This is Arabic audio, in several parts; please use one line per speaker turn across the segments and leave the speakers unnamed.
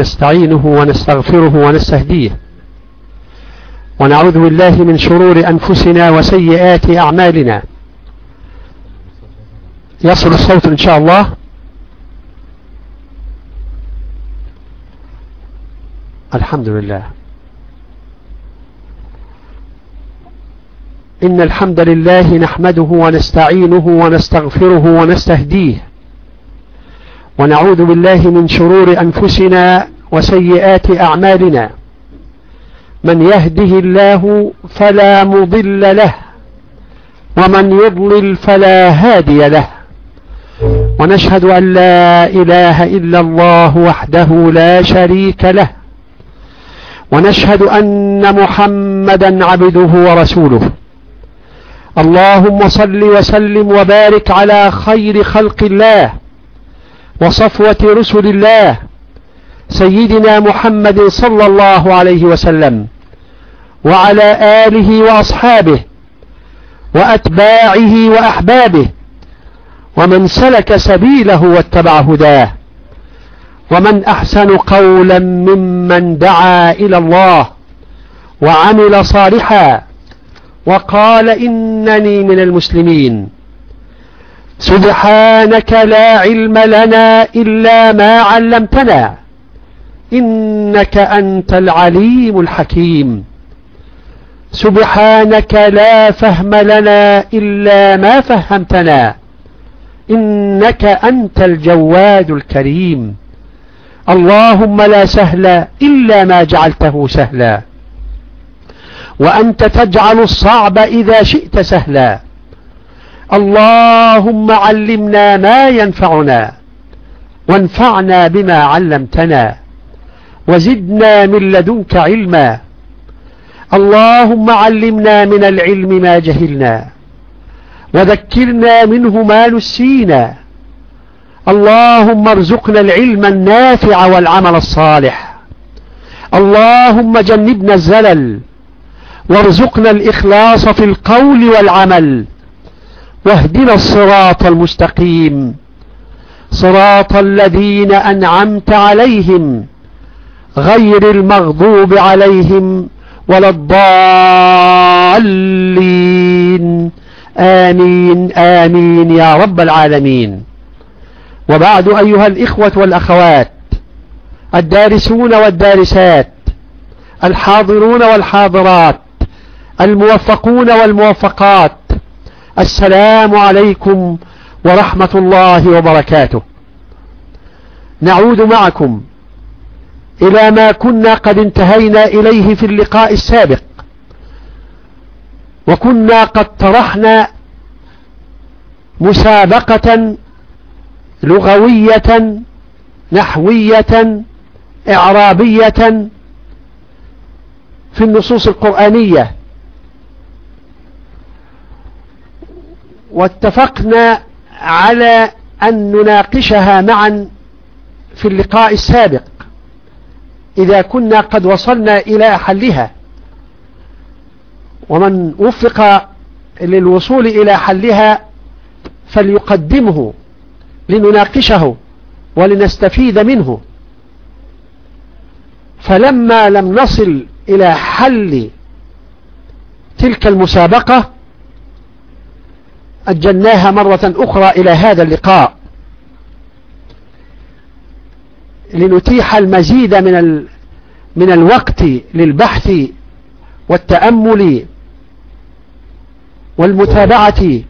نستعينه ونستغفره ونستهديه. ونعوذ بالله من شرور أنفسنا وسيئات أعمالنا. يصل الصوت إن شاء الله. الحمد لله. إن الحمد لله نحمده ونستعينه ونستغفره ونستهديه. ونعوذ بالله من شرور أنفسنا وسيئات أعمالنا. من يهده الله فلا مضل له ومن يضلل فلا هادي له. ونشهد أن لا إله إلا الله وحده لا شريك له. ونشهد أن محمدا عبده ورسوله. اللهم صل وسلم وبارك على خير خلق الله وصفوة رسل الله سيدنا محمد صلى الله عليه وسلم وعلى آله وأصحابه وأتباعه وأحبابه ومن سلك سبيله واتبع هداه ومن أحسن قولا ممن دعا إلى الله وعمل صالحا وقال إنني من المسلمين سبحانك لا علم لنا إلا ما علمتنا إنك أنت العليم الحكيم. سبحانك لا فهم لنا إلا ما فهمتنا. إنك أنت الجواد الكريم. اللهم لا سهل إلا ما جعلته سهلا. وأنت تجعل الصعب إذا شئت سهلا. اللهم علمنا ما ينفعنا. وانفعنا بما علمتنا. وزدنا من لدنك علما. اللهم علمنا من العلم ما جهلنا. وذكرنا منه ما نسينا. اللهم ارزقنا العلم النافع والعمل الصالح. اللهم جنبنا الزلل. وارزقنا الإخلاص في القول والعمل. واهدنا الصراط المستقيم. صراط الذين أنعمت عليهم. غير المغضوب عليهم ولا الضالين. آمين آمين يا رب العالمين. وبعد أيها الإخوة والأخوات الدارسون والدارسات الحاضرون والحاضرات الموفقون والموفقات السلام عليكم ورحمة الله وبركاته. نعود معكم إلى ما كنا قد انتهينا إليه في اللقاء السابق. وكنا قد طرحنا مسابقة لغوية نحوية إعرابية في النصوص القرآنية. واتفقنا على أن نناقشها معا في اللقاء السابق. إذا كنا قد وصلنا إلى حلها. ومن وفق للوصول إلى حلها فليقدمه لنناقشه ولنستفيد منه. فلما لم نصل إلى حل تلك المسابقة أجلناها مرة أخرى إلى هذا اللقاء. لنتيح المزيد من ال من الوقت للبحث والتأمل والمتابعة.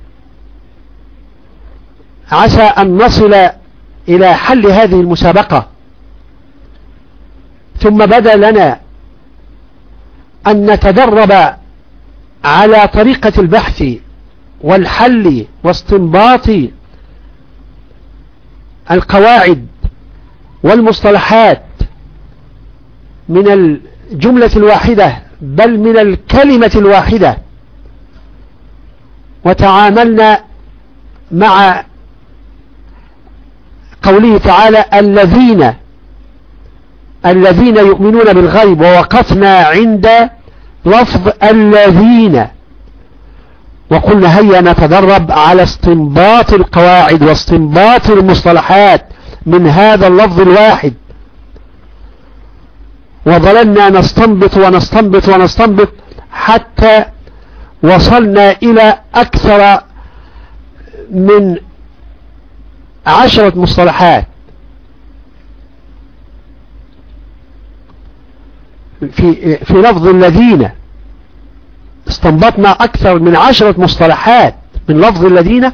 عسى أن نصل إلى حل هذه المسابقة. ثم بدا لنا أن نتدرب على طريقة البحث والحل واستنباط القواعد والمصطلحات من الجملة الواحدة بل من الكلمة الواحدة. وتعاملنا مع قوله تعالى الذين الذين يؤمنون بالغيب ووقفنا عند لفظ الذين. وقلنا هيا نتدرب على استنباط القواعد واستنباط المصطلحات. من هذا اللفظ الواحد. وظللنا نستنبط ونستنبط ونستنبط حتى وصلنا إلى أكثر من عشرة مصطلحات. في, في لفظ الذين استنبطنا أكثر من عشرة مصطلحات. من لفظ الذين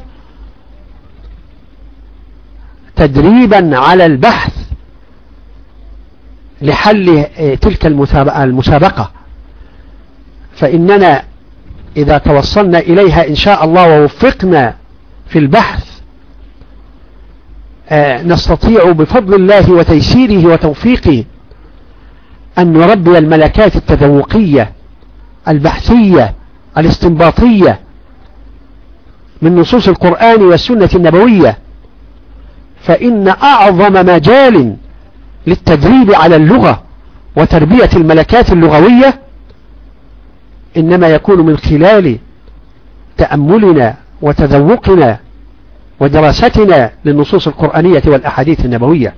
تدريبا على البحث لحل تلك المسابقة. فإننا إذا توصلنا إليها إن شاء الله ووفقنا في البحث آه، نستطيع بفضل الله وتيسيره وتوفيقه أن نربي الملكات التذوقية البحثية الاستنباطية من نصوص القرآن والسنة النبوية. فإن أعظم مجال للتدريب على اللغة وتربية الملكات اللغوية إنما يكون من خلال تأملنا وتذوقنا ودراستنا للنصوص القرآنية والأحاديث النبوية.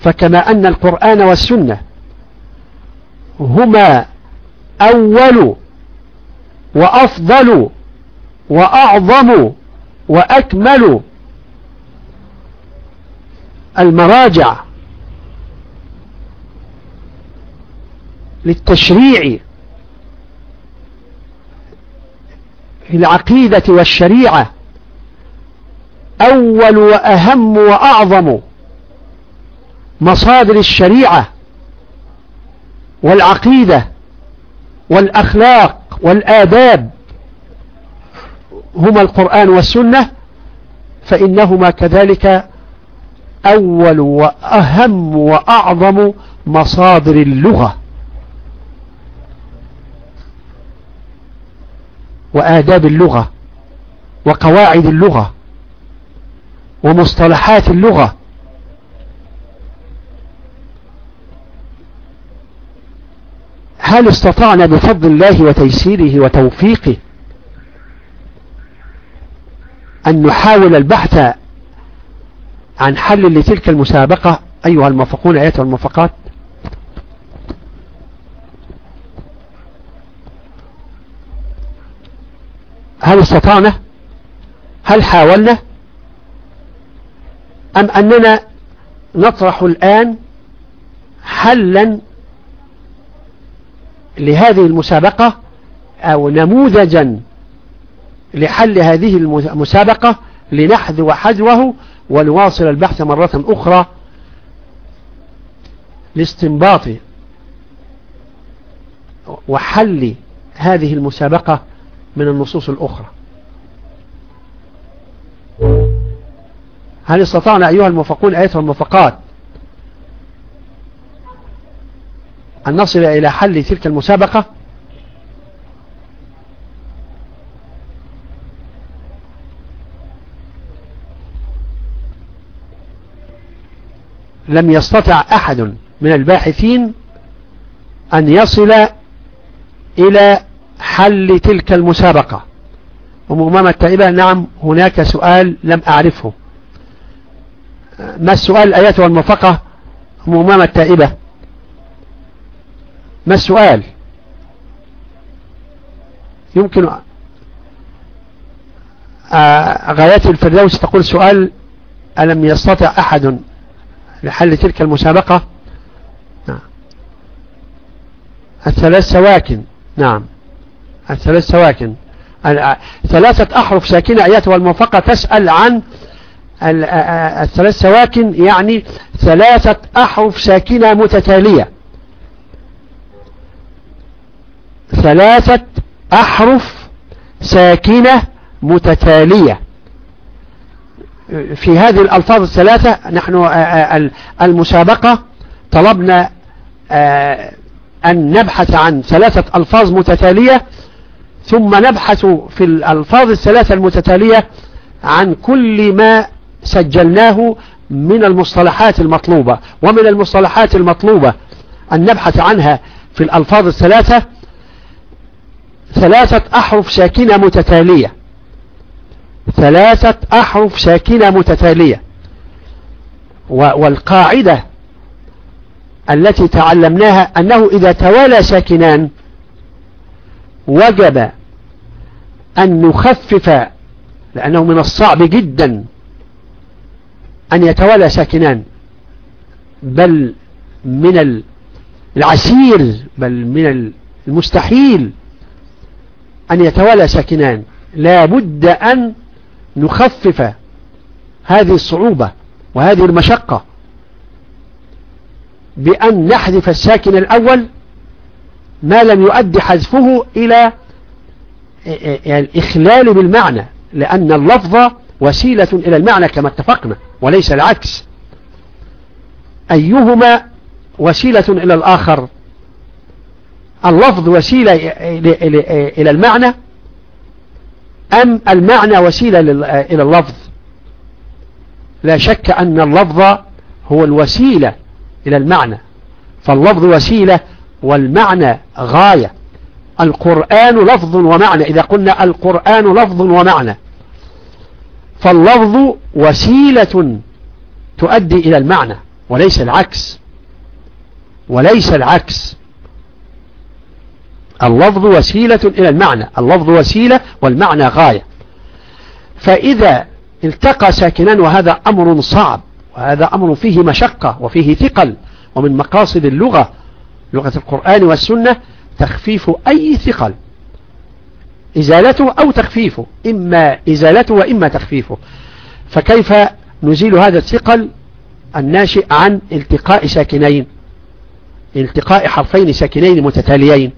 فكما أن القرآن والسنة هما أول وأفضل وأعظم وأكمل المراجع للتشريع في العقيدة والشريعة أول وأهم وأعظم مصادر الشريعة والعقيدة والأخلاق والآداب. هما القرآن والسنة فإنهما كذلك أول وأهم وأعظم مصادر اللغة. وآداب اللغة. وقواعد اللغة. ومصطلحات اللغة. هل استطعنا بفضل الله وتيسيره وتوفيقه أن نحاول البحث عن حل لتلك المسابقة أيها الموفقون أيتها الموفقات هل استطعنا؟ هل حاولنا؟ أم أننا نطرح الآن حلا لهذه المسابقة أو نموذجا لحل هذه المسابقة لنحذو حذوه ونواصل البحث مرة أخرى لاستنباط وحل هذه المسابقة من النصوص الأخرى. هل استطعنا أيها الموفقون أيتها الموفقات أن نصل إلى حل تلك المسابقة؟ لم يستطع أحد من الباحثين أن يصل إلى حل تلك المسابقة. ومغمامة التائبة نعم هناك سؤال لم أعرفه. ما السؤال الآيات والمفقة مغمامة التائبة. ما السؤال؟ يمكن آه، غايات الفردوس تقول سؤال ألم يستطع أحد لحل تلك المسابقة؟ نعم. الثلاث سواكن. نعم. الثلاث سواكن. ثلاثة أحرف ساكنة آيات والموفقة تسأل عن الثلاث سواكن يعني ثلاثة أحرف ساكنة متتالية. ثلاثة أحرف ساكنة متتالية. في هذه الألفاظ الثلاثة نحن المسابقة طلبنا أن نبحث عن ثلاثة ألفاظ متتالية ثم نبحث في الألفاظ الثلاثة المتتالية عن كل ما سجلناه من المصطلحات المطلوبة. ومن المصطلحات المطلوبة أن نبحث عنها في الألفاظ الثلاثة ثلاثة أحرف ساكنة متتالية. ثلاثة أحرف ساكنة متتالية. والقاعدة التي تعلمناها أنه إذا توالى ساكنان وجب أن نخفف لأنه من الصعب جدا أن يتوالى ساكنان. بل من العسير بل من المستحيل أن يتوالى ساكنان. لا بد أن نخفف هذه الصعوبة وهذه المشقة بأن نحذف الساكن الأول ما لم يؤدي حذفه إلى الإخلال بالمعنى لأن اللفظ وسيلة إلى المعنى كما اتفقنا وليس العكس. أيهما وسيلة إلى الآخر؟ اللفظ وسيلة إلى المعنى أم المعنى وسيلة إلى اللفظ؟ لا شك أن اللفظ هو الوسيلة إلى المعنى. فاللفظ وسيلة والمعنى غاية. القرآن لفظ ومعنى. إذا قلنا القرآن لفظ ومعنى فاللفظ وسيلة تؤدي إلى المعنى وليس العكس. وليس العكس. اللفظ وسيلة إلى المعنى. اللفظ وسيلة والمعنى غاية. فإذا التقى ساكنان وهذا أمر صعب وهذا أمر فيه مشقة وفيه ثقل ومن مقاصد اللغة لغة القرآن والسنة تخفيف أي ثقل. إزالته أو تخفيفه إما إزالته وإما تخفيفه. فكيف نزيل هذا الثقل؟ الناشئ عن التقاء ساكنين التقاء حرفين ساكنين متتاليين.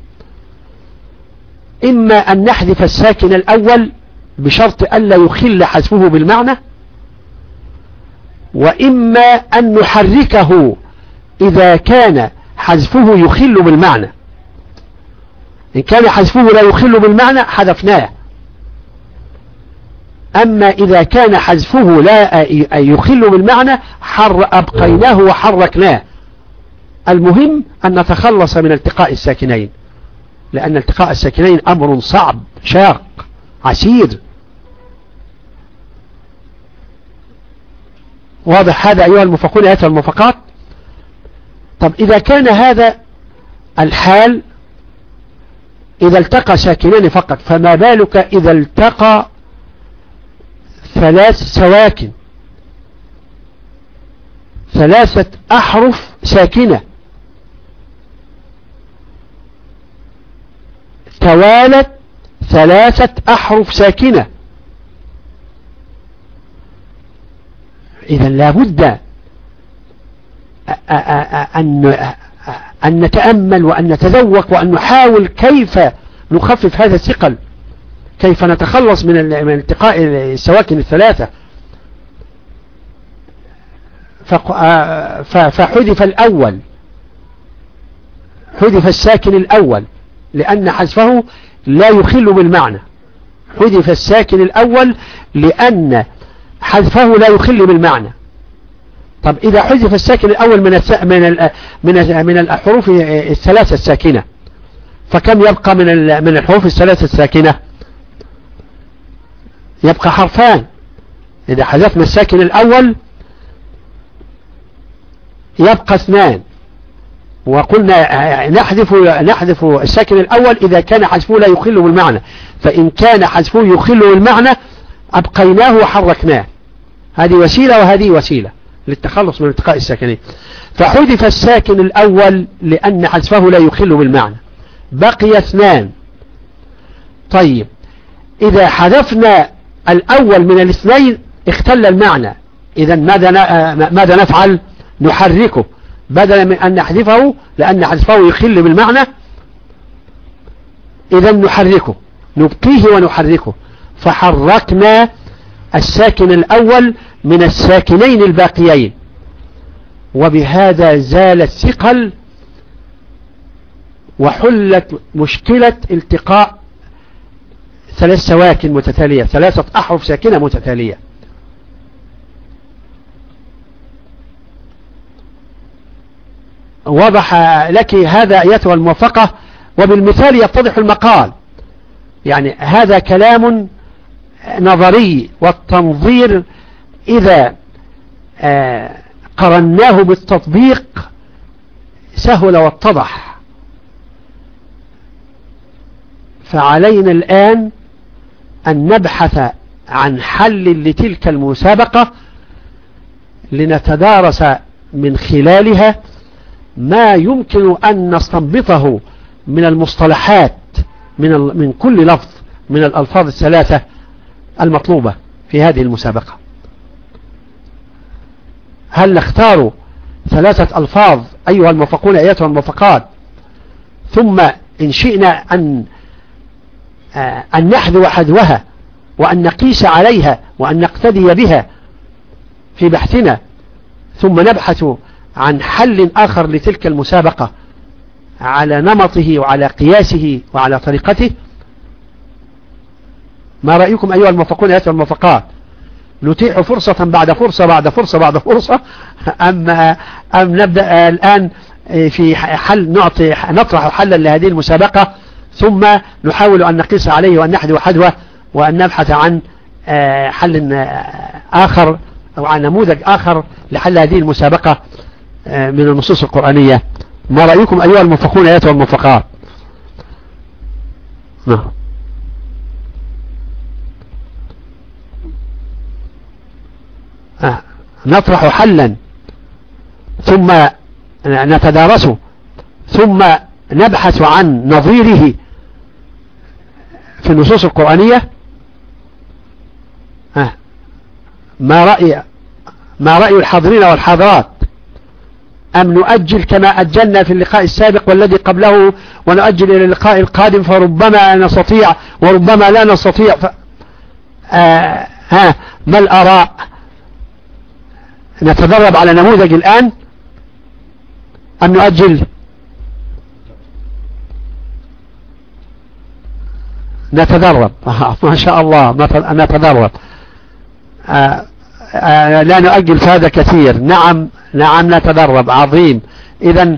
إما أن نحذف الساكن الأول بشرط ألا يخل حذفه بالمعنى وإما أن نحركه إذا كان حذفه يخل بالمعنى. إن كان حذفه لا يخل بالمعنى حذفناه. أما إذا كان حذفه لا يخل بالمعنى حر أبقيناه وحركناه. المهم أن نتخلص من التقاء الساكنين. لأن التقاء الساكنين أمر صعب شاق عسير. واضح هذا أيها المفقون أيها المفقات؟ طب إذا كان هذا الحال إذا التقى ساكنان فقط فما بالك إذا التقى ثلاث سواكن؟ ثلاثة أحرف ساكنة. توالت ثلاثة أحرف ساكنة. إذا لابد أن أن نتأمل وأن نتذوق وأن نحاول كيف نخفف هذا الثقل كيف نتخلص من من التقاء السواكن الثلاثة. فحذف الأول حذف الساكن الأول. لأن حذفه لا يخل بالمعنى. حذف الساكن الأول لأن حذفه لا يخل بالمعنى. طب إذا حذف الساكن الأول من من من من الحروف الثلاثة الساكنة فكم يبقى من من الحروف الثلاثة الساكنة؟ يبقى حرفان. إذا حذفنا الساكن الأول يبقى اثنان. وقلنا نحذف نحذف الساكن الأول إذا كان حذفه لا يخل بالمعنى فإن كان حذفه يخل بالمعنى أبقيناه وحركناه. هذه وسيلة وهذه وسيلة للتخلص من التقاء الساكنين. فحذف الساكن الأول لأن حذفه لا يخل بالمعنى. بقي اثنان. طيب إذا حذفنا الأول من الاثنين اختل المعنى. إذا ماذا ماذا نفعل؟ نحركه. بدلا من أن نحذفه لأن حذفه يخل بالمعنى. إذا نحركه نبقيه ونحركه. فحركنا الساكن الأول من الساكنين الباقيين. وبهذا زال الثقل وحلت مشكلة التقاء ثلاث سواكن متتالية ثلاثة أحرف ساكنة متتالية. وضح لك هذا أيتها الموفقة وبالمثال يتضح المقال. يعني هذا كلام نظري والتنظير إذا آه، قرناه بالتطبيق سهل واتضح. فعلينا الآن أن نبحث عن حل لتلك المسابقة لنتدارس من خلالها ما يمكن أن نستنبطه من المصطلحات من, من كل لفظ من الألفاظ الثلاثة المطلوبة في هذه المسابقة. هل نختار ثلاثة ألفاظ أيها الموفقون أيتها الموفقات ثم إن شئنا أن آه، أن نحذو حذوها وأن نقيس عليها وأن نقتدي بها في بحثنا ثم نبحث عن حل آخر لتلك المسابقة على نمطه وعلى قياسه وعلى طريقته. ما رأيكم أيها الموفقون أيها الموفقات؟ نتيح فرصة بعد فرصة بعد فرصة بعد فرصة. أم, أم نبدأ الآن في حل نعطي نطرح حلا لهذه المسابقة ثم نحاول أن نقيس عليه وأن نحذو حدوة وأن نبحث عن آه، حل آه، آخر أو عن نموذج آخر لحل هذه المسابقة. من النصوص القرآنية. ما رأيكم أيها الموفقون أيها الموفقات نعم. نطرح حلا. ثم نتدارسه ثم نبحث عن نظيره في النصوص القرآنية. ما رأي ما رأي الحاضرين والحاضرات؟ أم نؤجل كما أجلنا في اللقاء السابق والذي قبله ونؤجل إلى اللقاء القادم فربما نستطيع وربما لا نستطيع ف... آه ها ما الآراء؟ نتدرب على نموذج الآن أم نؤجل؟ نتدرب. ما شاء الله نتدرب. آه لا نؤجل هذا كثير. نعم نعم نتدرب. عظيم. إذا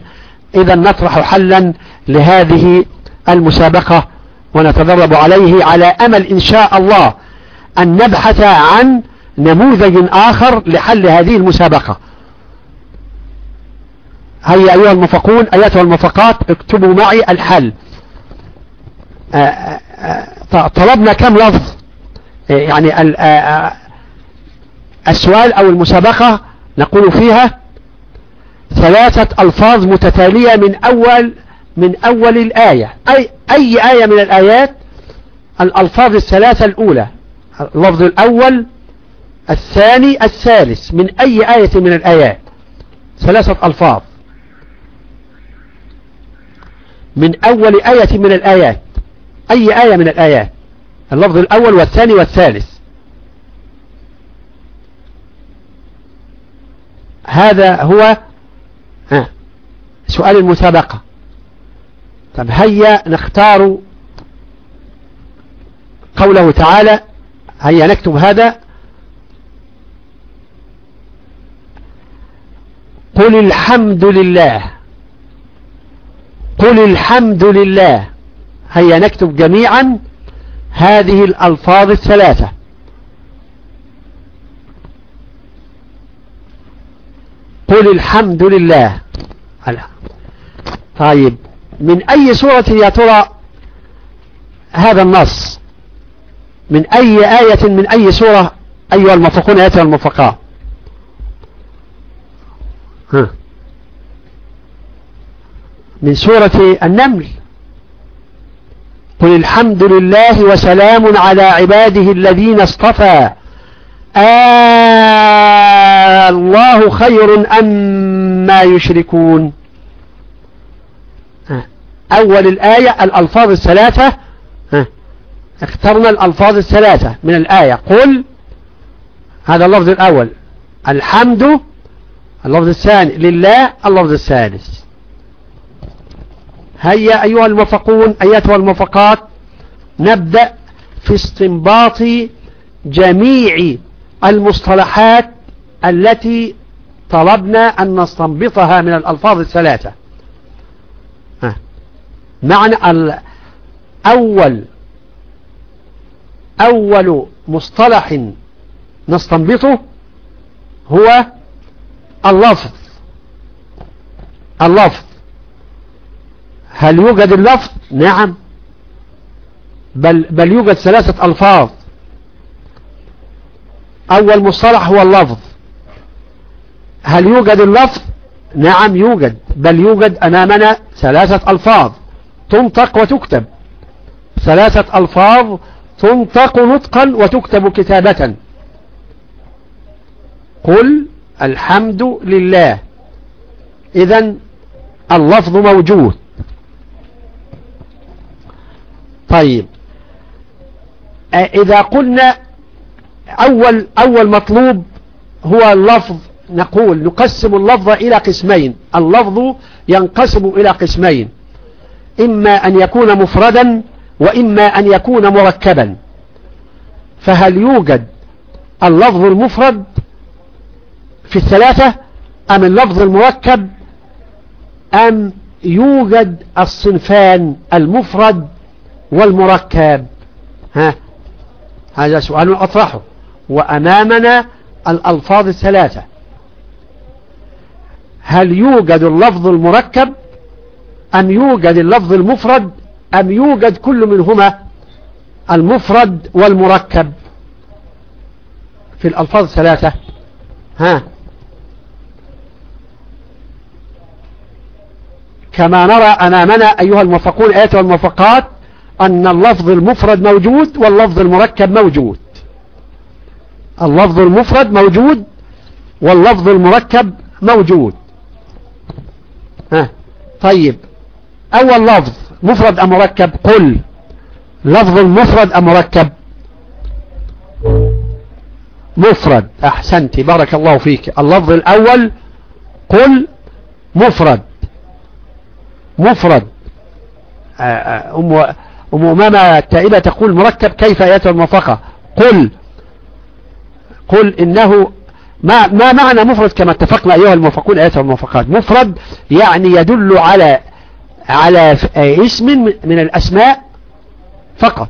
إذا نطرح حلا لهذه المسابقة ونتدرب عليه على أمل إن شاء الله أن نبحث عن نموذج آخر لحل هذه المسابقة. هيا أيها المفقون أيتها المفقات اكتبوا معي الحل. آه، آه، آه، طلبنا كم لفظ؟ يعني السؤال أو المسابقة نقول فيها ثلاثة ألفاظ متتالية من أول من أول الآية. أي, أي آية من الآيات؟ الألفاظ الثلاثة الأولى. اللفظ الأول الثاني الثالث. من أي آية من الآيات؟ ثلاثة ألفاظ. من أول آية من الآيات. أي آية من الآيات؟ اللفظ الأول والثاني والثالث. هذا هو سؤال المسابقة. طب هيا نختار قوله تعالى هيا نكتب هذا قل الحمد لله قل الحمد لله. هيا نكتب جميعا هذه الألفاظ الثلاثة. قل الحمد لله. طيب من أي سورة يا ترى هذا النص؟ من أي آية من أي سورة؟ أيها المفقون آية المفقاء. من سورة النمل. قل الحمد لله وسلام على عباده الذين اصطفى. آه الله خير أم ما يشركون. أول الآية الألفاظ الثلاثة. اخترنا الألفاظ الثلاثة من الآية. قل هذا اللفظ الأول. الحمد اللفظ الثاني. لله اللفظ الثالث. هيا أيها الموفقون أيتها الموفقات. نبدأ في استنباط جميع المصطلحات التي طلبنا أن نستنبطها من الألفاظ الثلاثة. معنى أول أول مصطلح نستنبطه هو اللفظ. اللفظ. هل يوجد اللفظ؟ نعم. بل, بل يوجد ثلاثة ألفاظ. أول مصطلح هو اللفظ. هل يوجد اللفظ؟ نعم يوجد بل يوجد أمامنا ثلاثة ألفاظ تنطق وتكتب. ثلاثة ألفاظ تنطق نطقا وتكتب كتابة. قل الحمد لله. إذا اللفظ موجود. طيب. إذا قلنا أول, أول مطلوب هو اللفظ نقول نقسم اللفظ إلى قسمين. اللفظ ينقسم إلى قسمين. إما أن يكون مفردا وإما أن يكون مركبا. فهل يوجد اللفظ المفرد في الثلاثة؟ أم اللفظ المركب؟ أم يوجد الصنفان المفرد والمركب؟ ها هذا سؤال أطرحه. وأمامنا الألفاظ الثلاثة. هل يوجد اللفظ المركب؟ أم يوجد اللفظ المفرد؟ أم يوجد كل منهما؟ المفرد والمركب. في الألفاظ الثلاثة. ها. كما نرى أمامنا أيها الموفقون آيات والموفقات أن اللفظ المفرد موجود واللفظ المركب موجود. اللفظ المفرد موجود واللفظ المركب موجود. ها؟ طيب. أول لفظ مفرد أم مركب؟ قل. لفظ المفرد أم مركب؟ مفرد. أحسنت. بارك الله فيك. اللفظ الأول قل مفرد. مفرد. آه، آه، أم أم أمامة التائبة تقول مركب كيف آيات الموفقة قل. قل إنه ما, ما معنى مفرد كما اتفقنا أيها الموفقون آيات الموفقات. مفرد يعني يدل على على اسم من الأسماء فقط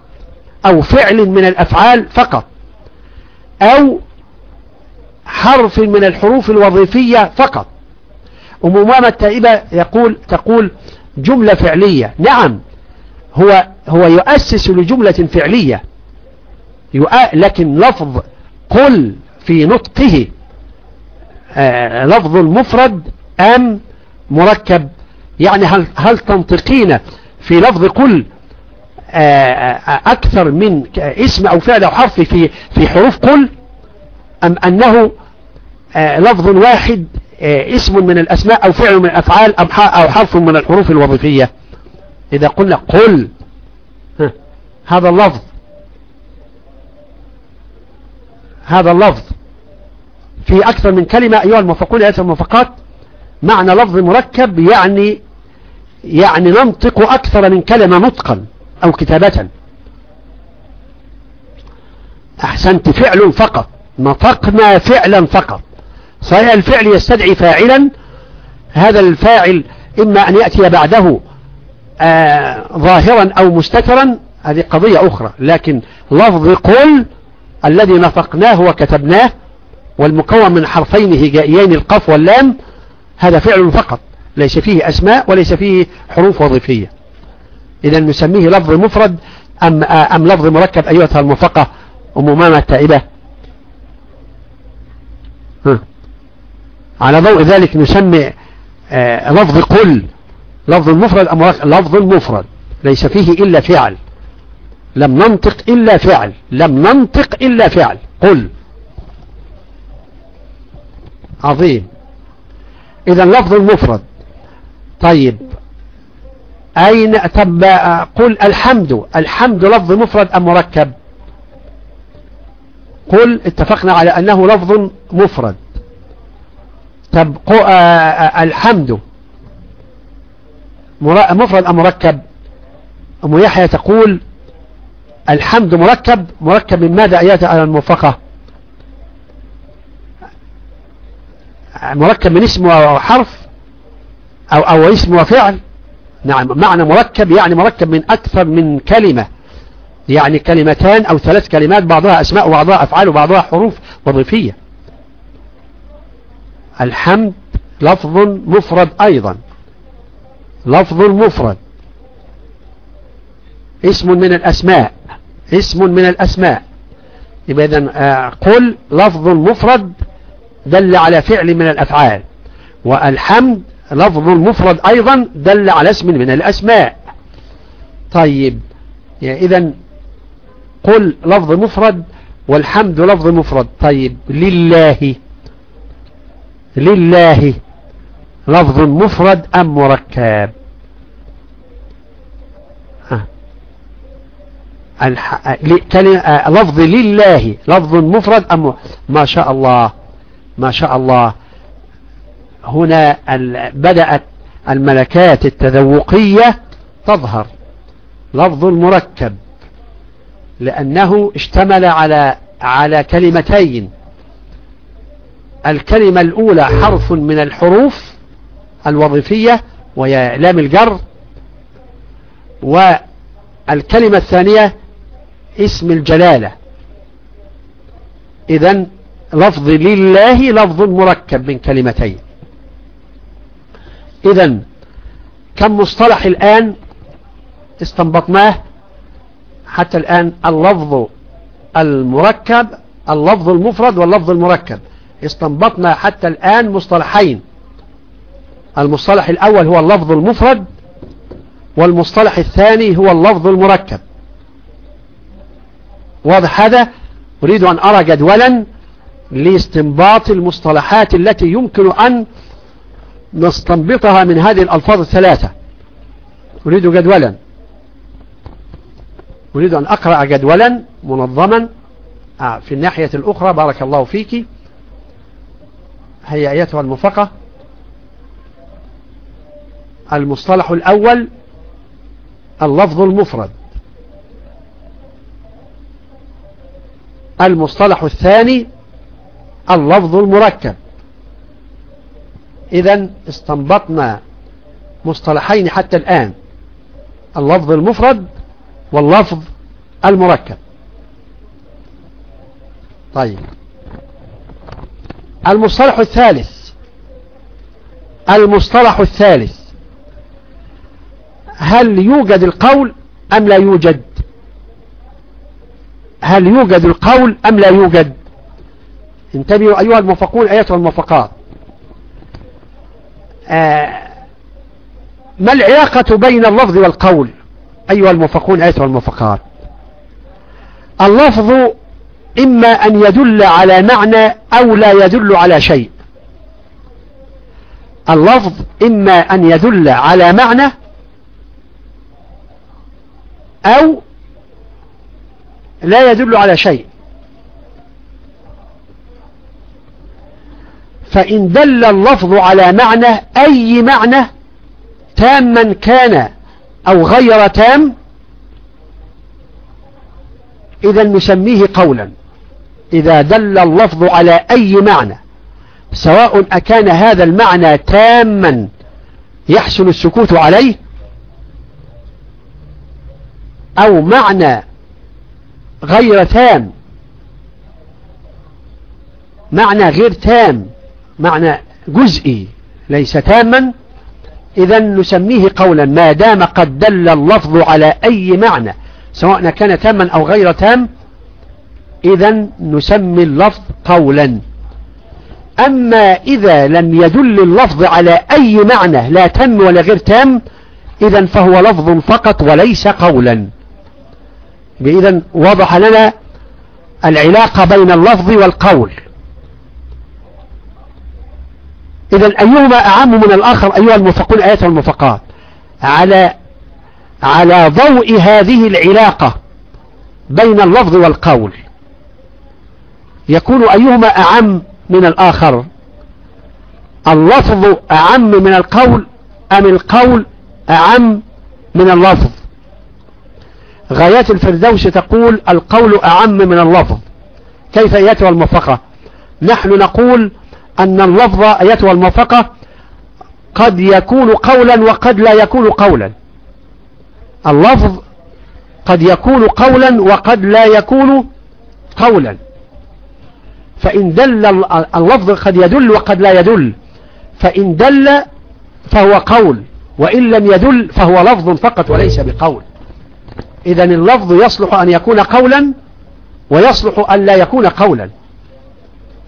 أو فعل من الأفعال فقط أو حرف من الحروف الوظيفية فقط. أم أمامة التائبة يقول تقول جملة فعلية. نعم هو هو يؤسس لجملة فعلية. لكن لفظ قل في نطقه آه، لفظ مفرد أم مركب. يعني هل, هل تنطقين في لفظ قل آه، آه، أكثر من اسم أو فعل أو حرف في في حروف قل أم أنه لفظ واحد اسم من الأسماء أو فعل من الأفعال أو حرف من الحروف الوظيفية؟ إذا قلنا قل هذا اللفظ هذا اللفظ في أكثر من كلمة أيها الموفقون أيها الموفقات معنى لفظ مركب يعني يعني ننطق أكثر من كلمة نطقا أو كتابة. أحسنت فعل فقط نطقنا فعلا فقط. صحيح الفعل يستدعي فاعلا. هذا الفاعل إما أن يأتي بعده آه ظاهرا أو مستترا هذه قضية أخرى. لكن لفظ قل الذي نطقناه وكتبناه والمكون من حرفين هجائيين القف واللام هذا فعل فقط ليس فيه أسماء وليس فيه حروف وظيفية. إذا نسميه لفظ مفرد أم, أم لفظ مركب أيها المفقة أم أمامة التائبة؟ على ضوء ذلك نسمي آه، لفظ قل لفظ المفرد أم لفظ المفرد ليس فيه إلا فعل. لم ننطق إلا فعل. لم ننطق إلا فعل. قل. عظيم. إذا لفظ المفرد. طيب. أين طب قل الحمد. الحمد لفظ مفرد أم مركب؟ قل. اتفقنا على أنه لفظ مفرد. طب الحمد. مفرد أم مركب؟ أم يحيى تقول الحمد مركب مركب من ماذا أيات على الموفقة مركب من اسم وحرف أو, أو اسم وفعل؟ نعم معنى مركب يعني مركب من أكثر من كلمة. يعني كلمتان أو ثلاث كلمات بعضها أسماء وبعضها أفعال وبعضها حروف وظيفية. الحمد لفظ مفرد أيضا. لفظ مفرد. اسم من الأسماء. اسم من الأسماء. يبقى إذن آه، قل لفظ مفرد دل على فعل من الأفعال والحمد لفظ مفرد أيضا دل على اسم من الأسماء. طيب إذا قل لفظ مفرد والحمد لفظ مفرد. طيب لله لله لفظ مفرد أم مركب؟ لفظ لله لفظ مفرد أم ما شاء الله ما شاء الله. هنا بدأت الملكات التذوقية تظهر. لفظ مركب لأنه اشتمل على على كلمتين. الكلمة الأولى حرف من الحروف الوظيفية وهي لام الجر والكلمة الثانية اسم الجلالة. إذا لفظ لله لفظ مركب من كلمتين. إذا كم مصطلح الآن استنبطناه؟ حتى الآن اللفظ المركب اللفظ المفرد واللفظ المركب. استنبطنا حتى الآن مصطلحين. المصطلح الأول هو اللفظ المفرد والمصطلح الثاني هو اللفظ المركب. واضح هذا؟ أريد أن أرى جدولا لاستنباط المصطلحات التي يمكن أن نستنبطها من هذه الألفاظ الثلاثة. أريد جدولا. أريد أن أقرأ جدولا منظما آه، في الناحية الأخرى. بارك الله فيك. هيا أيتها المفقة المصطلح الأول اللفظ المفرد. المصطلح الثاني اللفظ المركب. إذا استنبطنا مصطلحين حتى الآن. اللفظ المفرد واللفظ المركب. طيب. المصطلح الثالث. المصطلح الثالث. هل يوجد القول أم لا يوجد؟ هل يوجد القول أم لا يوجد؟ انتبهوا أيها الموفقون أيتها الموفقات. آه ما العلاقة بين اللفظ والقول؟ أيها الموفقون أيتها الموفقات. اللفظ إما أن يدل على معنى أو لا يدل على شيء. اللفظ إما أن يدل على معنى أو لا يدل على شيء. فإن دل اللفظ على معنى أي معنى تاما كان أو غير تام إذا نسميه قولا. إذا دل اللفظ على أي معنى سواء أكان هذا المعنى تاما يحسن السكوت عليه أو معنى غير تام. معنى غير تام معنى جزئي ليس تاما. إذا نسميه قولا ما دام قد دل اللفظ على أي معنى سواء كان تاما أو غير تام إذا نسمي اللفظ قولا. أما إذا لم يدل اللفظ على أي معنى لا تم ولا غير تام إذا فهو لفظ فقط وليس قولا. إذا وضح لنا العلاقة بين اللفظ والقول. إذا أيهما أعم من الآخر أيها المفقون آيات المفقات على على ضوء هذه العلاقة بين اللفظ والقول. يكون أيهما أعم من الآخر؟ اللفظ أعم من القول أم القول أعم من اللفظ؟ غايات الفردوس تقول القول أعم من اللفظ. كيف أيتها الموفقة نحن نقول أن اللفظ أيتها الموفقة قد يكون قولا وقد لا يكون قولا. اللفظ قد يكون قولا وقد لا يكون قولا. فإن دل اللفظ قد يدل وقد لا يدل. فإن دل فهو قول وإن لم يدل فهو لفظ فقط وليس بقول. إذا اللفظ يصلح أن يكون قولا ويصلح أن لا يكون قولا.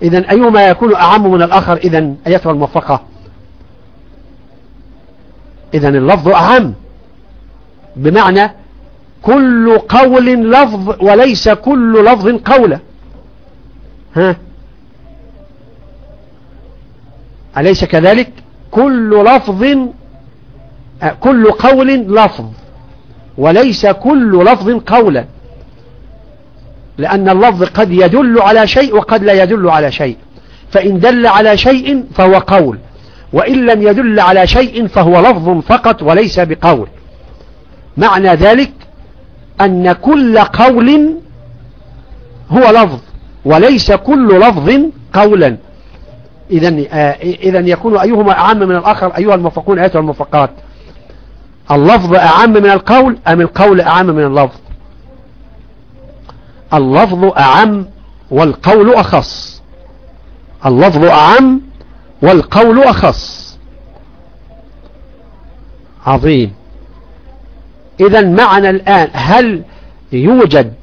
إذا أيهما يكون أعم من الآخر؟ إذا أيتها الموفقة. إذا اللفظ أعم. بمعنى كل قول لفظ وليس كل لفظ قولا. ها؟ أليس كذلك؟ كل لفظ كل قول لفظ. وليس كل لفظ قولا. لأن اللفظ قد يدل على شيء وقد لا يدل على شيء. فإن دل على شيء فهو قول. وإن لم يدل على شيء فهو لفظ فقط وليس بقول. معنى ذلك أن كل قول هو لفظ وليس كل لفظ قولا. إذا إذا يكون أيهما أعم من الآخر أيها الموفقون أيها الموفقات. اللفظ أعم من القول أم القول أعم من اللفظ؟ اللفظ أعم والقول أخص. اللفظ أعم والقول أخص. عظيم. إذا معنا الآن هل يوجد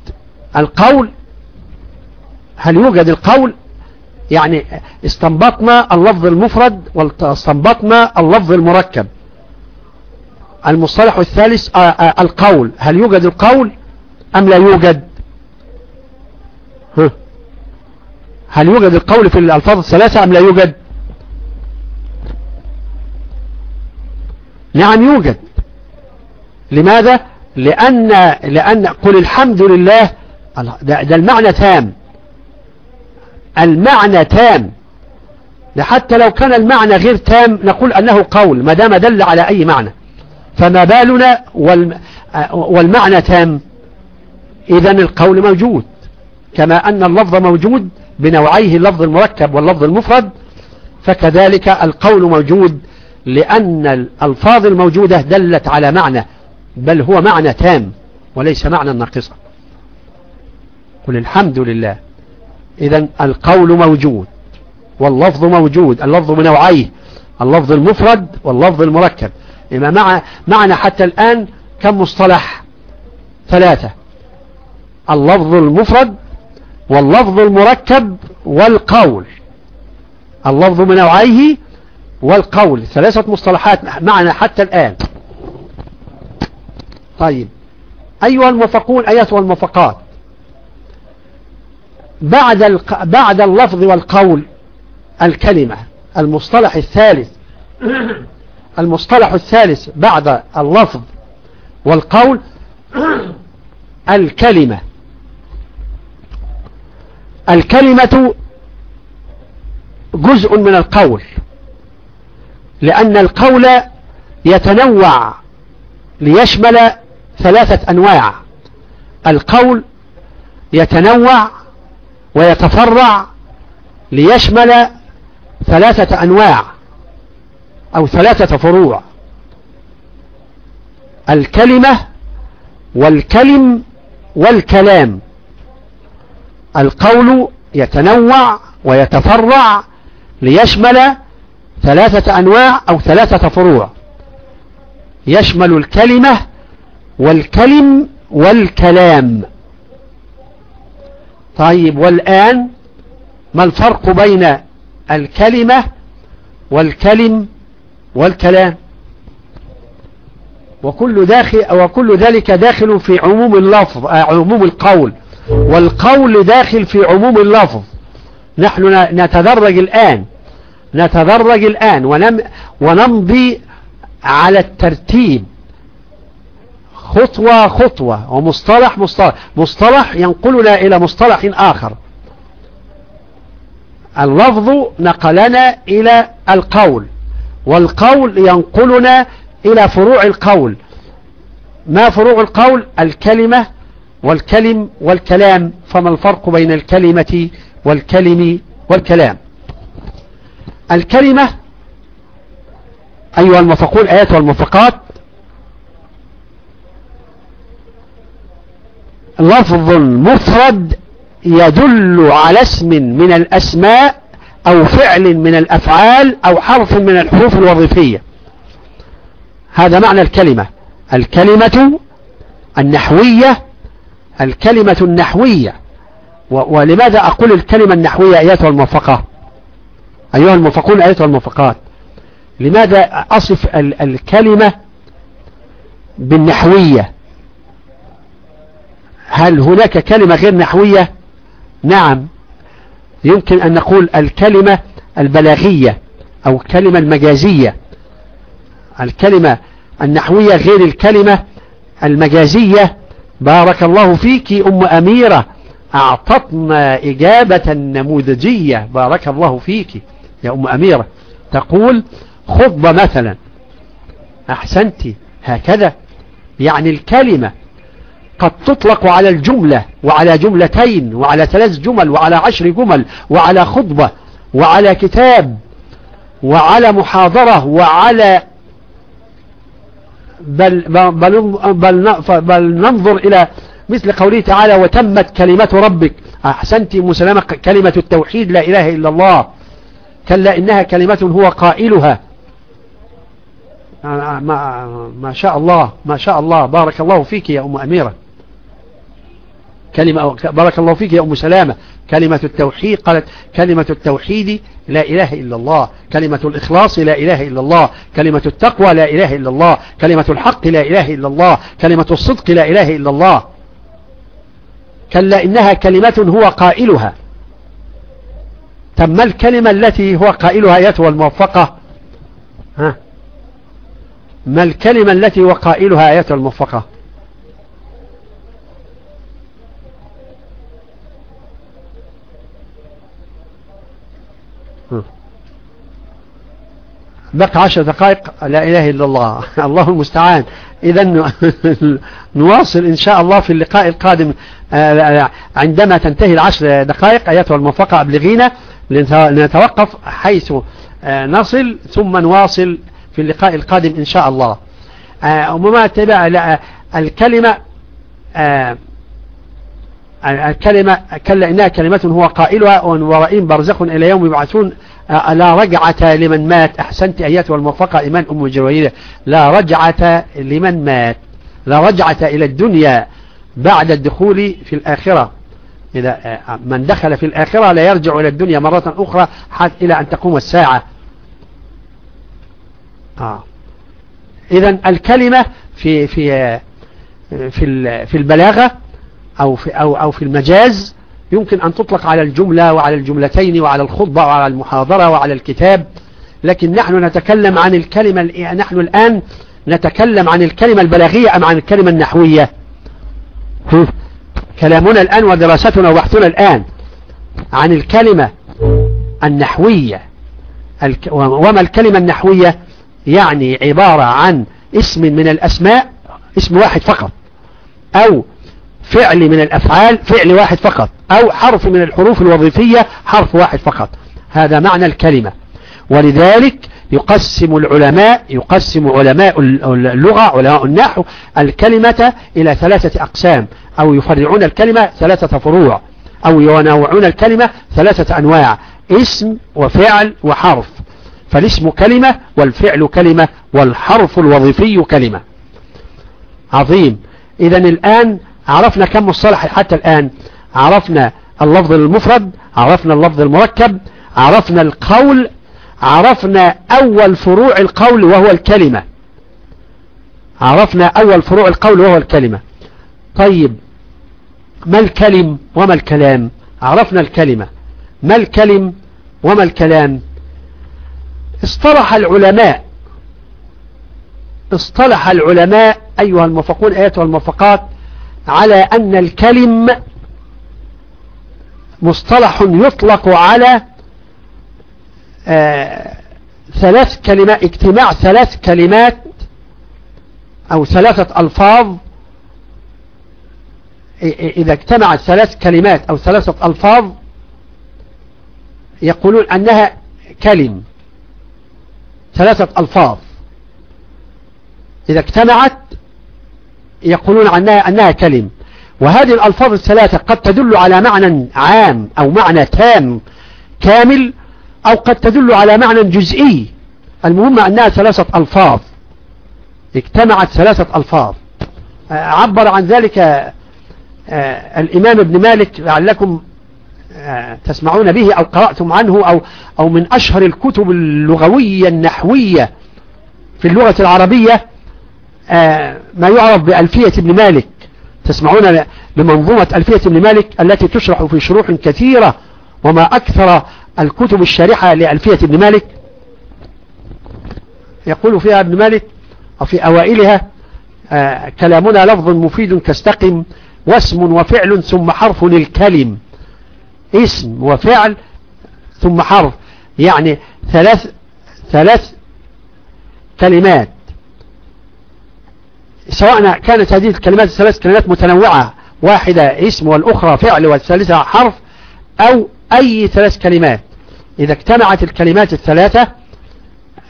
القول؟ هل يوجد القول؟ يعني استنبطنا اللفظ المفرد واستنبطنا اللفظ المركب. المصطلح الثالث آه، آه، القول. هل يوجد القول أم لا يوجد؟ هل يوجد القول في الألفاظ الثلاثة أم لا يوجد؟ نعم يوجد. لماذا؟ لأن لأن قل الحمد لله ده, ده المعنى تام. المعنى تام. حتى لو كان المعنى غير تام نقول أنه قول ما دام دل على أي معنى. فما بالنا والمعنى تام. إذا القول موجود. كما أن اللفظ موجود بنوعيه اللفظ المركب واللفظ المفرد. فكذلك القول موجود لأن الألفاظ الموجودة دلت على معنى بل هو معنى تام وليس معنى ناقصا قل الحمد لله. إذا القول موجود واللفظ موجود اللفظ بنوعيه اللفظ المفرد واللفظ المركب. إما مع معنى حتى الآن كم مصطلح؟ ثلاثة. اللفظ المفرد واللفظ المركب والقول. اللفظ بنوعيه والقول. ثلاثة مصطلحات معنا حتى الآن. طيب. أيها الموفقون أيتها الموفقات. بعد بعد اللفظ والقول الكلمة المصطلح الثالث. المصطلح الثالث بعد اللفظ والقول الكلمة. الكلمة جزء من القول لأن القول يتنوع ليشمل ثلاثة أنواع. القول يتنوع ويتفرع ليشمل ثلاثة أنواع. أو ثلاثة فروع. الكلمة والكلم والكلام. القول يتنوع ويتفرع ليشمل ثلاثة أنواع أو ثلاثة فروع. يشمل الكلمة والكلم والكلام. طيب والآن ما الفرق بين الكلمة والكلم والكلام. وكل داخل وكل ذلك داخل في عموم اللفظ آه، عموم القول. والقول داخل في عموم اللفظ. نحن نتدرج الآن. نتدرج الآن. ونم ونمضي على الترتيب. خطوة خطوة. ومصطلح مصطلح. مصطلح ينقلنا إلى مصطلح آخر. اللفظ نقلنا إلى القول. والقول ينقلنا إلى فروع القول. ما فروع القول؟ الكلمة والكلم والكلام. فما الفرق بين الكلمة والكلم والكلام؟ الكلمة أيها المفقون آيات والمفقات لفظ مفرد يدل على اسم من الأسماء أو فعل من الأفعال أو حرف من الحروف الوظيفية. هذا معنى الكلمة. الكلمة النحوية الكلمة النحوية. ولماذا أقول الكلمة النحوية أياتها الموفقة؟ أيها الموفقون أياتها الموفقات. لماذا أصف الكلمة بالنحوية؟ هل هناك كلمة غير نحوية؟ نعم. يمكن أن نقول الكلمة البلاغية أو الكلمة المجازية. الكلمة النحوية غير الكلمة المجازية. بارك الله فيك أم أميرة. أعطتنا إجابة نموذجية. بارك الله فيك يا أم أميرة. تقول خطبة مثلا. أحسنتي. هكذا. يعني الكلمة قد تطلق على الجملة وعلى جملتين وعلى ثلاث جمل وعلى عشر جمل وعلى خطبة وعلى كتاب وعلى محاضرة وعلى بل, بل, بل, بل ننظر إلى مثل قوله تعالى وتمت كلمة ربك. أحسنت مسلمة كلمة التوحيد لا إله إلا الله. كلا إنها كلمة هو قائلها. ما شاء الله ما شاء الله. بارك الله فيك يا أم أميرة. كلمة بارك الله فيك يا أم سلامة. كلمة التوحيد قالت كلمة التوحيد لا إله إلا الله. كلمة الإخلاص لا إله إلا الله. كلمة التقوى لا إله إلا الله. كلمة الحق لا إله إلا الله. كلمة الصدق لا إله إلا الله. كلا إنها كلمة هو قائلها. تم الكلمة التي هو قائلها يتوى الموفقة. ها؟ ما الكلمة التي هو قائلها يتوى الموفقة؟ بقى عشر دقائق لا إله إلا الله. الله المستعان. إذا نواصل إن شاء الله في اللقاء القادم. آه، عندما تنتهي العشر دقائق أيتها الموفقة أبلغينا لنتوقف حيث آه، نصل ثم نواصل في اللقاء القادم إن شاء الله. آه، وما تبع الكلمة الكلمة كلا إنها كلمة هو قائلها ورئيم برزخ إلى يوم يبعثون. لا رجعة لمن مات. أحسنت أيات والموفقة. إيمان أم جرويدة لا رجعة لمن مات. لا رجعة إلى الدنيا بعد الدخول في الآخرة. إذا من دخل في الآخرة لا يرجع إلى الدنيا مرة أخرى حتى إلى أن تقوم الساعة. آه. إذا الكلمة في في في في البلاغة أو في أو أو في المجاز يمكن أن تطلق على الجملة وعلى الجملتين وعلى الخطبة وعلى المحاضرة وعلى الكتاب لكن نحن نتكلم عن الكلمة نحن الآن نتكلم عن الكلمة البلاغية أم عن الكلمة النحوية؟ كلامنا الآن ودراستنا وبحثنا الآن عن الكلمة النحوية. وما الكلمة النحوية؟ يعني عبارة عن اسم من الأسماء اسم واحد فقط أو فعل من الأفعال فعل واحد فقط أو حرف من الحروف الوظيفية حرف واحد فقط. هذا معنى الكلمة. ولذلك يقسم العلماء يقسم علماء اللغة علماء النحو الكلمة إلى ثلاثة أقسام. أو يفرعون الكلمة ثلاثة فروع أو ينوعون الكلمة ثلاثة أنواع اسم وفعل وحرف. فالاسم كلمة والفعل كلمة والحرف الوظيفي كلمة. عظيم. إذا الآن عرفنا كم مصطلح حتى الآن. عرفنا اللفظ المفرد عرفنا اللفظ المركب عرفنا القول عرفنا أول فروع القول وهو الكلمة. عرفنا أول فروع القول وهو الكلمة. طيب ما الكلم وما الكلام؟ عرفنا الكلمة. ما الكلم وما الكلام؟ اصطلح العلماء. اصطلح العلماء أيها الموفقون أيتها الموفقات على أن الكلم مصطلح يطلق على آه ثلاث كلمات اجتماع ثلاث كلمات أو ثلاثة ألفاظ. إذا اجتمعت ثلاث كلمات أو ثلاثة ألفاظ يقولون أنها كلم ثلاثة ألفاظ. إذا اجتمعت يقولون عنها أنها كلم وهذه الألفاظ الثلاثة قد تدل على معنى عام أو معنى تام كامل أو قد تدل على معنى جزئي. المهم أنها ثلاثة ألفاظ. اجتمعت ثلاثة ألفاظ. عبر عن ذلك الإمام ابن مالك لعلكم تسمعون به أو قرأتم عنه أو, أو من أشهر الكتب اللغوية النحوية في اللغة العربية ما يعرف بألفية ابن مالك. تسمعون بمنظومة ألفية ابن مالك التي تشرح في شروح كثيرة وما أكثر الكتب الشارحة لألفية ابن مالك؟ يقول فيها ابن مالك وفي أوائلها آه كلامنا لفظ مفيد كاستقم واسم وفعل ثم حرف للكلم اسم وفعل ثم حرف يعني ثلاث ثلاث كلمات. سواء كانت هذه الكلمات الثلاث كلمات متنوعة واحدة اسم والأخرى فعل والثالثة حرف أو أي ثلاث كلمات. إذا اجتمعت الكلمات الثلاثة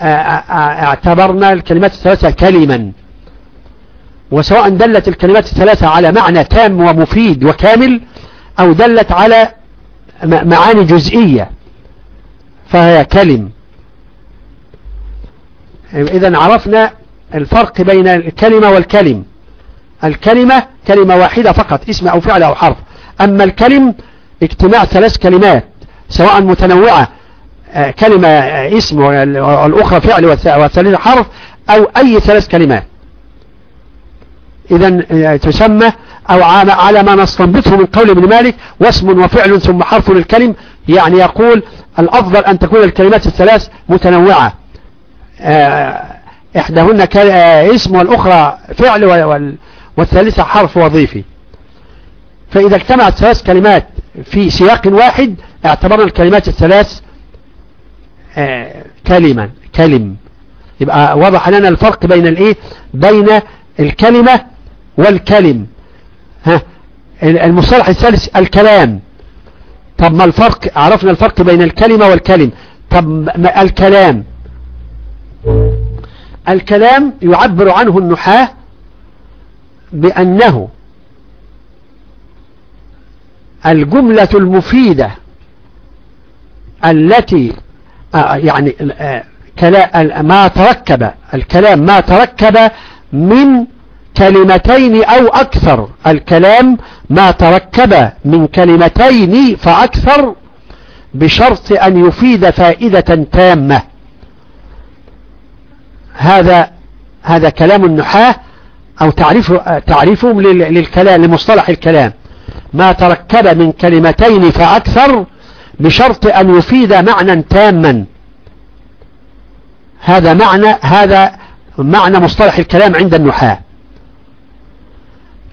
اعتبرنا الكلمات الثلاثة كلما. وسواء دلت الكلمات الثلاثة على معنى تام ومفيد وكامل أو دلت على معاني جزئية فهي كلم. إذا عرفنا الفرق بين الكلمة والكلم. الكلمة كلمة واحدة فقط اسم أو فعل أو حرف. أما الكلم اجتماع ثلاث كلمات سواء متنوعة كلمة اسم والأخرى فعل والثالثة حرف أو أي ثلاث كلمات. إذا تسمى أو على ما نستنبطه من قول ابن مالك واسم وفعل ثم حرف للكلم. يعني يقول الأفضل أن تكون الكلمات الثلاث متنوعة. إحداهن اسم والأخرى فعل والثالثة حرف وظيفي. فإذا اجتمعت ثلاث كلمات في سياق واحد اعتبرنا الكلمات الثلاث كلمة كلم. يبقى وضح لنا الفرق بين الإيه؟ بين الكلمة والكلم. ها المصطلح الثالث الكلام. طب ما الفرق عرفنا الفرق بين الكلمة والكلم. طب ما الكلام. الكلام يعبر عنه النحاة بأنه الجملة المفيدة التي يعني ما تركب الكلام ما تركب من كلمتين أو أكثر. الكلام ما تركب من كلمتين فأكثر بشرط أن يفيد فائدة تامة. هذا هذا كلام النحاة أو تعريف تعريفهم للكلام لمصطلح الكلام. ما تركب من كلمتين فأكثر بشرط أن يفيد معنى تاما. هذا معنى هذا معنى مصطلح الكلام عند النحاة.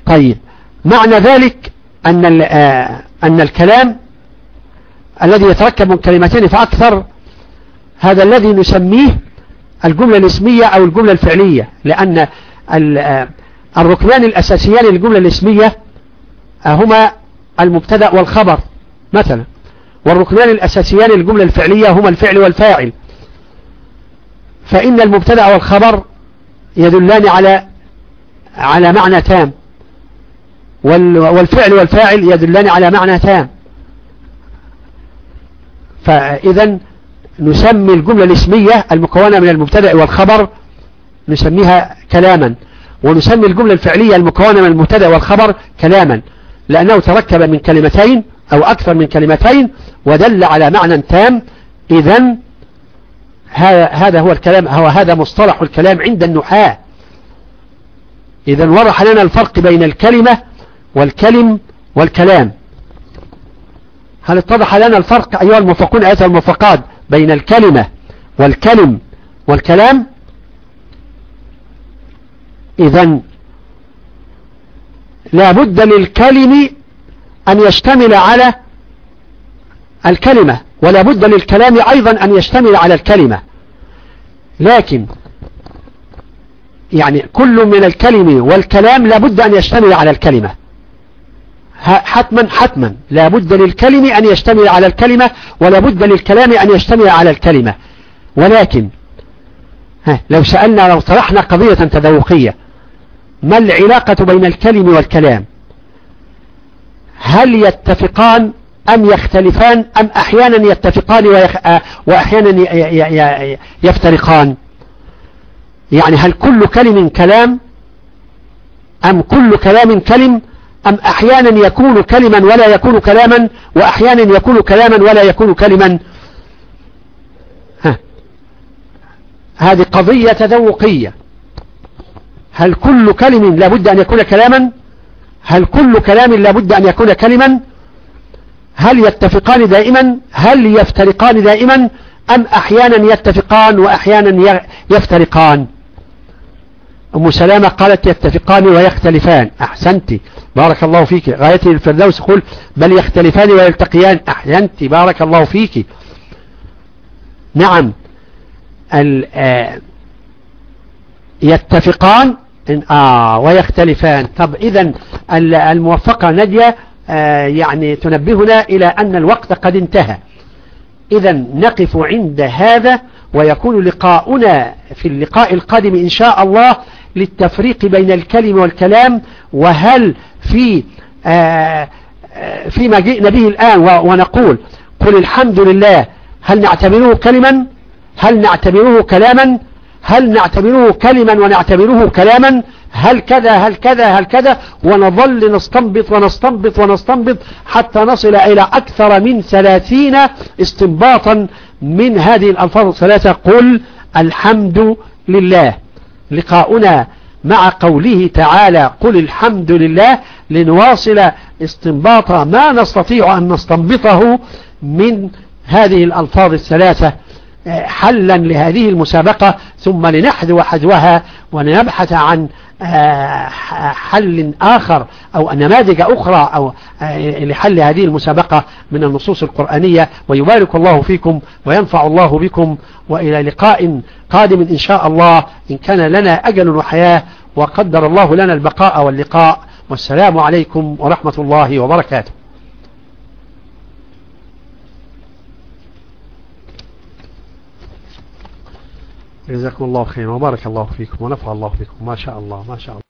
طيب معنى ذلك أن أن الكلام الذي يتركب من كلمتين فأكثر هذا الذي نسميه الجملة الاسمية أو الجملة الفعلية لأن الركنان الأساسيان للجملة الاسمية هما المبتدأ والخبر مثلا. والركنان الأساسيان للجملة الفعلية هما الفعل والفاعل. فإن المبتدأ والخبر يدلان على على معنى تام. والفعل والفاعل يدلان على معنى تام. فإذا نسمي الجملة الاسمية المكونة من المبتدأ والخبر نسميها كلاما. ونسمي الجملة الفعلية المكونة من المبتدأ والخبر كلاما لأنه تركب من كلمتين أو أكثر من كلمتين ودل على معنى تام. إذا هذا هو الكلام هو هذا مصطلح الكلام عند النحاة. إذا وضح لنا الفرق بين الكلمة والكلم والكلام. هل اتضح لنا الفرق أيها الموفقون آيات الموفقات؟ بين الكلمة والكلم والكلام. إذا لا بد للكلم أن يشتمل على الكلمة ولا بد للكلام أيضا أن يشتمل على الكلمة. لكن يعني كل من الكلم والكلام لا بد أن يشتمل على الكلمة. حتما حتما. لا بد للكلم أن يشتمل على الكلمة ولا بد للكلام أن يشتمل على الكلمة. ولكن لو سألنا لو طرحنا قضية تذوقية ما العلاقة بين الكلم والكلام؟ هل يتفقان أم يختلفان؟ أم أحيانا يتفقان ويخ... وأحيانا يفترقان؟ يعني هل كل كلم كلام؟ أم كل كلام كلم أم أحيانا يكون كلما ولا يكون كلاما وأحيانا يكون كلاما ولا يكون كلما. ها. هذه قضية تذوقية. هل كل كلم لابد أن يكون كلاما؟ هل كل كلام لابد أن يكون كلما؟ هل يتفقان دائما؟ هل يفترقان دائما؟ أم أحيانا يتفقان وأحيانا يفترقان؟ أم سلامة قالت يتفقان ويختلفان. أحسنت. بارك الله فيك. غايته الفردوس يقول بل يختلفان ويلتقيان. أحسنت بارك الله فيك. نعم. آه، يتفقان. آه ويختلفان. طب إذا الموفقة نجية آه يعني تنبهنا إلى أن الوقت قد انتهى. إذا نقف عند هذا. ويكون لقاؤنا في اللقاء القادم إن شاء الله للتفريق بين الكلم والكلام وهل في آه، آه، فيما جئنا به الآن ونقول قل الحمد لله هل نعتبره كلما؟ هل نعتبره كلاما؟ هل نعتبره كلما ونعتبره كلاما؟ هل كذا هل كذا هل كذا؟ ونظل نستنبط ونستنبط ونستنبط حتى نصل إلى أكثر من ثلاثين استنباطا من هذه الألفاظ الثلاثة قل الحمد لله. لقاؤنا مع قوله تعالى قل الحمد لله لنواصل استنباط ما نستطيع أن نستنبطه من هذه الألفاظ الثلاثة. حلا لهذه المسابقة ثم لنحذو حذوها ونبحث عن آه، حل آخر أو نماذج أخرى أو آه، لحل هذه المسابقة من النصوص القرآنية. ويبارك الله فيكم وينفع الله بكم. وإلى لقاء قادم إن شاء الله. إن كان لنا أجل وحياة وقدر الله لنا البقاء واللقاء. والسلام عليكم ورحمة الله وبركاته. جزاكم الله خيرا وبارك الله فيكم ونفع الله فيكم. ما شاء الله ما شاء الله.